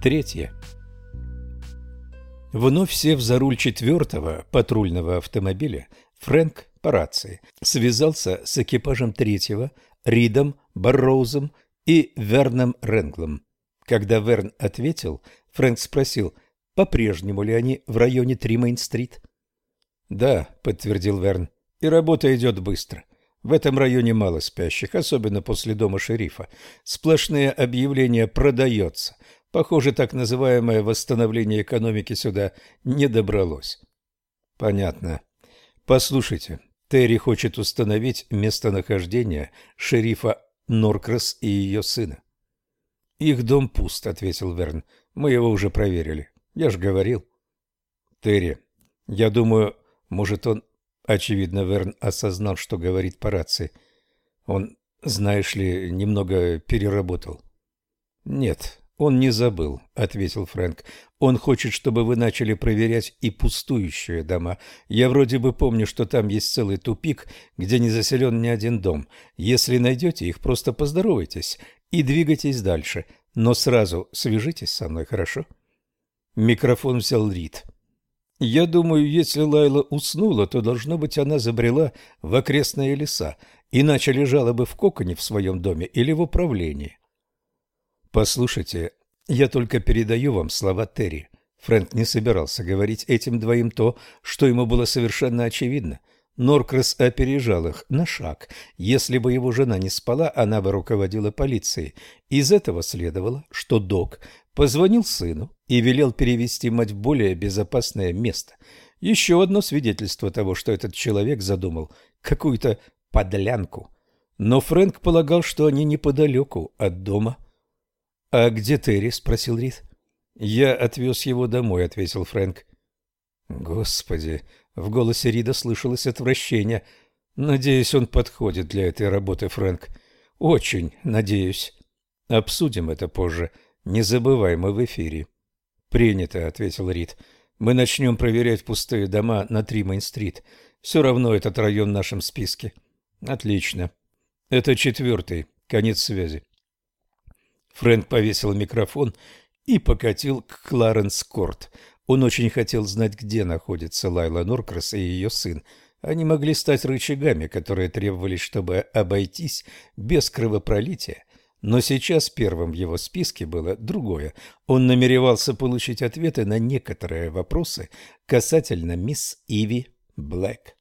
Третье. Вновь сев за руль четвертого патрульного автомобиля, Фрэнк по рации связался с экипажем третьего, Ридом, Барроузом и Верном Ренглом. Когда Верн ответил, Фрэнк спросил, по-прежнему ли они в районе Тримейн-стрит. «Да», — подтвердил Верн, — «и работа идет быстро. В этом районе мало спящих, особенно после дома шерифа. Сплошные объявления «продается». Похоже, так называемое восстановление экономики сюда не добралось. Понятно. Послушайте, Терри хочет установить местонахождение шерифа Норкрас и ее сына. Их дом пуст, ответил Верн. Мы его уже проверили. Я же говорил. Терри, я думаю, может он... Очевидно, Верн осознал, что говорит по рации. Он, знаешь ли, немного переработал. Нет, он не забыл, ответил Фрэнк. Он хочет, чтобы вы начали проверять и пустующие дома. Я вроде бы помню, что там есть целый тупик, где не заселен ни один дом. Если найдете их, просто поздоровайтесь и двигайтесь дальше, но сразу свяжитесь со мной, хорошо? Микрофон взял Рид. Я думаю, если Лайла уснула, то, должно быть, она забрела в окрестные леса, иначе лежала бы в коконе в своем доме или в управлении. Послушайте, я только передаю вам слова Терри. Фрэнк не собирался говорить этим двоим то, что ему было совершенно очевидно. Норкрас опережал их на шаг. Если бы его жена не спала, она бы руководила полицией. Из этого следовало, что Док позвонил сыну и велел перевести мать в более безопасное место. Еще одно свидетельство того, что этот человек задумал какую-то подлянку. Но Фрэнк полагал, что они неподалеку от дома. «А где Терри?» – спросил Рид. «Я отвез его домой», – ответил Фрэнк. «Господи!» В голосе Рида слышалось отвращение. Надеюсь, он подходит для этой работы, Фрэнк. Очень надеюсь. Обсудим это позже. Не забывай, мы в эфире. Принято, ответил Рид. Мы начнем проверять пустые дома на Тримейн-стрит. Все равно этот район в нашем списке. Отлично. Это четвертый. Конец связи. Фрэнк повесил микрофон и покатил к Кларенс-Корт. Он очень хотел знать, где находится Лайла Норкрас и ее сын. Они могли стать рычагами, которые требовались, чтобы обойтись без кровопролития. Но сейчас первым в его списке было другое. Он намеревался получить ответы на некоторые вопросы касательно мисс Иви Блэк.